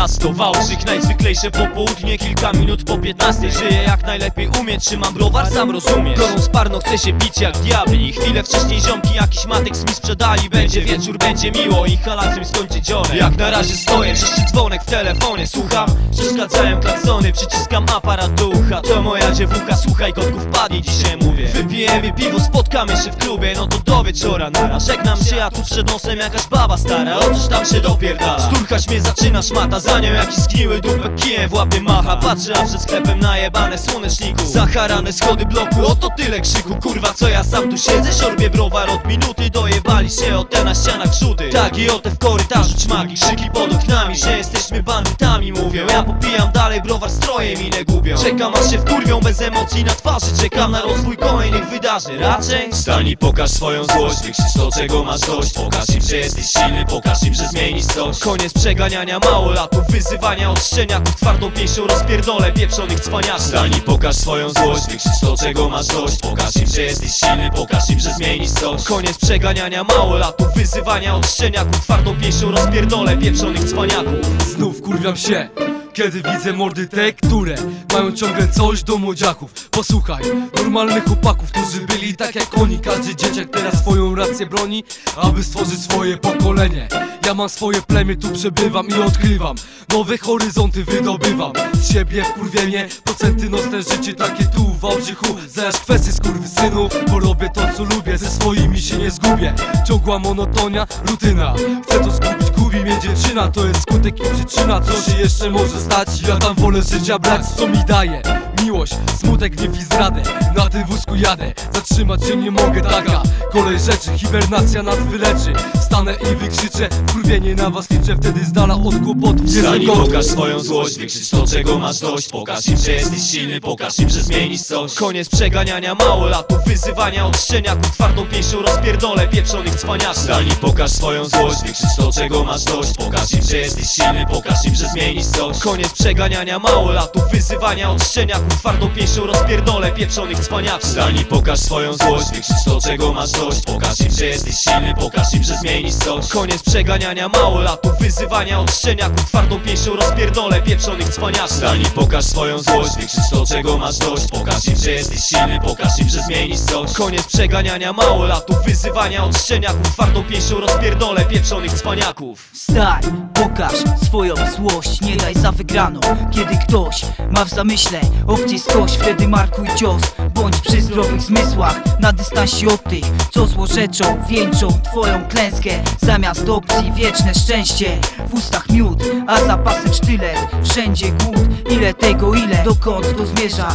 miasto. Wałbrzych, najzwyklejsze popołudnie. Kilka minut po 15 Żyję jak najlepiej umie Trzymam browar, sam rozumiesz Gorąc parno chce się bić jak diabli Chwilę wcześniej ziomki jakiś matek mi sprzedali. Będzie wieczór, będzie miło i halacem skończy dzionek. Jak na razie stoję, wreszcie dzwonek w telefonie. Słucham, przeszkadzają klaksony. Przyciskam aparat do ucha. To moja dziewucha, słuchaj kotków padnie dzisiaj mówię. Wypijemy piwo, spotkamy się w klubie. No to do wieczora nara Żegnam się, a tu przed nosem jakaś baba stara. O coś tam się dopierdala. Sturchać mnie zaczyna szmata Nią jakiś zgniły dupek kijem w łapie macha. Patrzę, a przed sklepem najebane słoneczniku. Zacharane schody bloku, oto tyle krzyku. Kurwa, co ja sam tu siedzę, szorbię browar. Od minuty dojebali się o te na ścianach rzuty Tak i o te w korytarzu czmaki Krzyki pod oknami, że jesteśmy bandytami Mówią, ja popijam dalej browar strojem i nie gubią. Czekam aż się wkurwią bez emocji na twarzy. Czekam na rozwój kolejnych wydarzeń. Raczej Stań i pokaż swoją złość. Wykrzycz to czego masz dość. Pokaż im, że jesteś silny Pokaż im, że zmienisz coś. Koniec przeganiania małolatów Wyzywania od szczeniaków Twardą pięścią rozpierdolę pieprzonych cwaniaków Stań i pokaż swoją złość Wykrzycz to czego masz dość. Pokaż im, że jesteś silny Pokaż im, że zmienisz coś. Koniec przeganiania małolatów Wyzywania od szczeniaków Twardą pięścią rozpierdolę pieprzonych cwaniaków. Znów kurwiam się kiedy widzę mordy te, które mają ciągle coś do młodziaków Posłuchaj, normalnych chłopaków, którzy byli tak jak oni. Każdy dzieciak teraz swoją rację broni, aby stworzyć swoje pokolenie. Ja mam swoje plemię, tu przebywam i odkrywam. Nowe horyzonty wydobywam. Z siebie wkurwienie, procenty nocne życie takie tu w Wałbrzychu Zaś kwestie skurwysynu, bo robię to co lubię. Ze swoimi się nie zgubię, ciągła monotonia, rutyna. Chcę to zgubić, gubi mnie dziewczyna To jest skutek i przyczyna, co się jeszcze może stać? Ja tam wolę życia brać, co mi daje Miłość, smutek, gniew i zradę Na tym wózku jadę, zatrzymać się nie mogę taka Kolej rzeczy, hibernacja nas wyleczy. Stanę i wykrzyczę, kurwienie na was liczę. Wtedy z dala od kłopotów nie pokaż swoją złość Wykrzycz to czego masz dość. Pokaż im, że jesteś silny Pokaż im, że zmienisz coś. Koniec przeganiania małolatów Wyzywania. Od szczeniaków Twardą pięścią rozpierdolę pieprzonych cwaniaków Stań i pokaż swoją złość Wykrzycz to czego masz dość. Pokaż im, że jesteś silny Pokaż im, że zmienisz coś. Koniec przeganiania małolatów Wyzywania. Od szczeniaków Twardą pięścią rozpierdolę pieprzonych cwaniaków Stań i pokaż swoją złość Wykrzycz to czego masz dość. Pokaż im, że jesteś silny Pokaż im, że zmienisz coś. Koniec przeganiania małolatów Wyzywania od szczeniaków. Twardą pięścią rozpierdolę pieprzonych cwaniaków Stań i pokaż swoją złość Wykrzycz to czego masz dość. Pokaż im, że jesteś silny Pokaż im, że zmienisz coś. Koniec przeganiania małolatów Wyzywania od szczeniaków. Twardą pięścią rozpierdolę pieprzonych cwaniaków. Stań, pokaż swoją złość Nie daj za wygraną. Kiedy ktoś ma w zamyśle opcję skoś Wtedy markuj cios. Bądź przy zdrowych zmysłach Na dystansie od tych, co złorzeczą Wieńczą twoją klęskę. Zamiast opcji wieczne szczęście W ustach miód, a za pasem sztylet. Wszędzie głód, ile tego ile Dokąd to zmierza.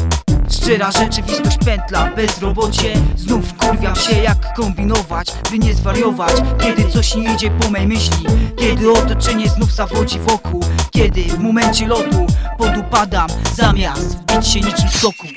Szczera rzeczywistość pętla, bezrobocie. Znów kurwiam się jak kombinować By nie zwariować, kiedy coś nie idzie po mej myśli Kiedy otoczenie znów zawodzi wokół Kiedy w momencie lotu podupadam Zamiast wbić się niczym soku